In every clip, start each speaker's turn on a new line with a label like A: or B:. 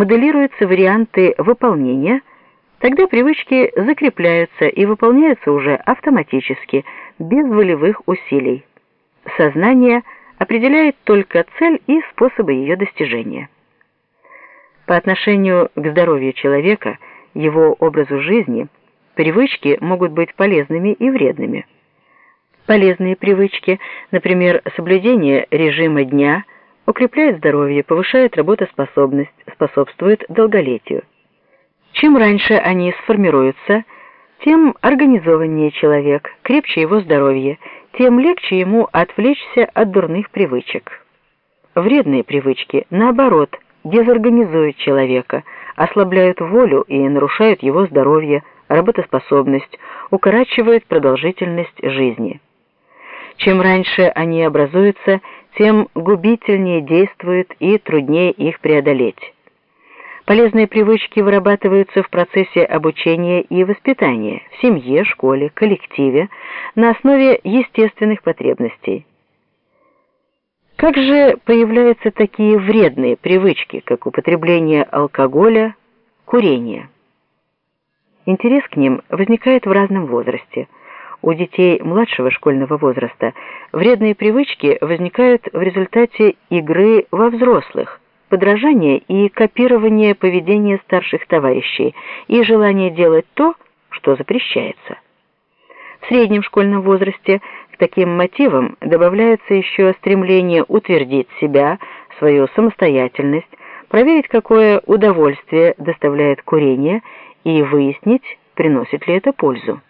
A: моделируются варианты выполнения, тогда привычки закрепляются и выполняются уже автоматически, без волевых усилий. Сознание определяет только цель и способы ее достижения. По отношению к здоровью человека, его образу жизни, привычки могут быть полезными и вредными. Полезные привычки, например, соблюдение режима дня, укрепляют здоровье, повышают работоспособность, способствуют долголетию. Чем раньше они сформируются, тем организованнее человек, крепче его здоровье, тем легче ему отвлечься от дурных привычек. Вредные привычки, наоборот, дезорганизуют человека, ослабляют волю и нарушают его здоровье, работоспособность, укорачивают продолжительность жизни. Чем раньше они образуются, тем губительнее действуют и труднее их преодолеть. Полезные привычки вырабатываются в процессе обучения и воспитания, в семье, школе, коллективе, на основе естественных потребностей. Как же появляются такие вредные привычки, как употребление алкоголя, курение? Интерес к ним возникает в разном возрасте. У детей младшего школьного возраста вредные привычки возникают в результате игры во взрослых, подражания и копирования поведения старших товарищей и желание делать то, что запрещается. В среднем школьном возрасте таким мотивам добавляется еще стремление утвердить себя, свою самостоятельность, проверить, какое удовольствие доставляет курение и выяснить, приносит ли это пользу.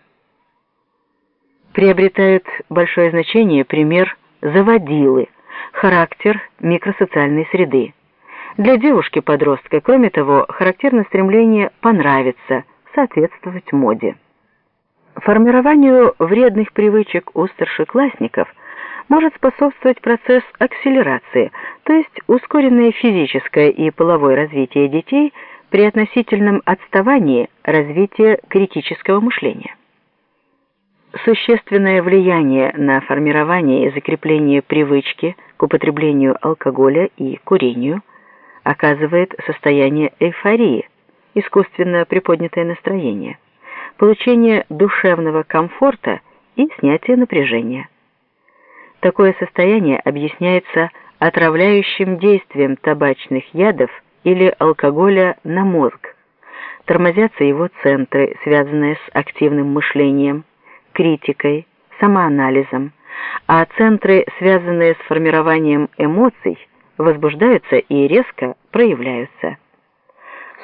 A: Приобретает большое значение пример заводилы, характер микросоциальной среды. Для девушки-подростка, кроме того, характерно стремление понравиться, соответствовать моде. Формированию вредных привычек у старшеклассников может способствовать процесс акселерации, то есть ускоренное физическое и половое развитие детей при относительном отставании развития критического мышления. Существенное влияние на формирование и закрепление привычки к употреблению алкоголя и курению оказывает состояние эйфории, искусственно приподнятое настроение получение душевного комфорта и снятие напряжения. Такое состояние объясняется отравляющим действием табачных ядов или алкоголя на мозг. Тормозятся его центры, связанные с активным мышлением, критикой, самоанализом, а центры, связанные с формированием эмоций, возбуждаются и резко проявляются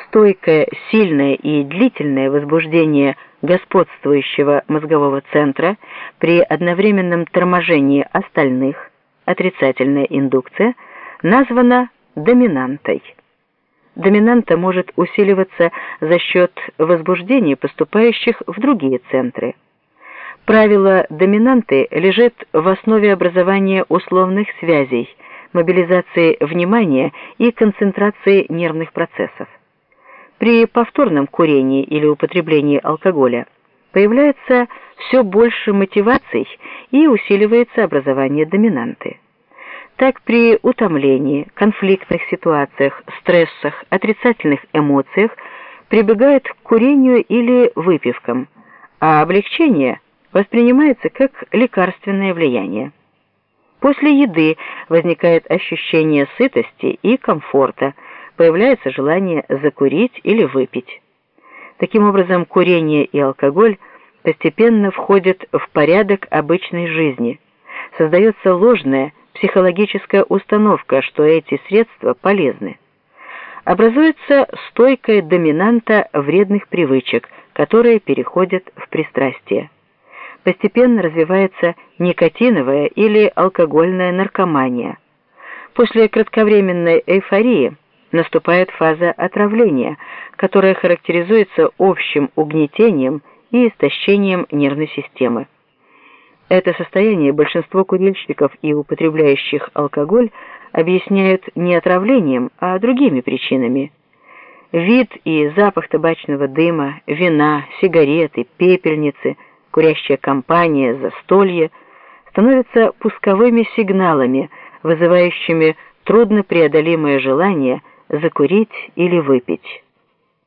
A: стойкое, сильное и длительное возбуждение господствующего мозгового центра при одновременном торможении остальных, отрицательная индукция, названа доминантой. Доминанта может усиливаться за счет возбуждений, поступающих в другие центры. Правило доминанты лежит в основе образования условных связей, мобилизации внимания и концентрации нервных процессов. При повторном курении или употреблении алкоголя появляется все больше мотиваций и усиливается образование доминанты. Так при утомлении, конфликтных ситуациях, стрессах, отрицательных эмоциях прибегают к курению или выпивкам, а облегчение воспринимается как лекарственное влияние. После еды возникает ощущение сытости и комфорта, появляется желание закурить или выпить. Таким образом, курение и алкоголь постепенно входят в порядок обычной жизни. Создается ложная психологическая установка, что эти средства полезны. Образуется стойкая доминанта вредных привычек, которые переходят в пристрастие. Постепенно развивается никотиновая или алкогольная наркомания. После кратковременной эйфории – наступает фаза отравления, которая характеризуется общим угнетением и истощением нервной системы. Это состояние большинство курильщиков и употребляющих алкоголь объясняют не отравлением, а другими причинами. Вид и запах табачного дыма, вина, сигареты, пепельницы, курящая компания, застолье становятся пусковыми сигналами, вызывающими труднопреодолимое желание – закурить или выпить.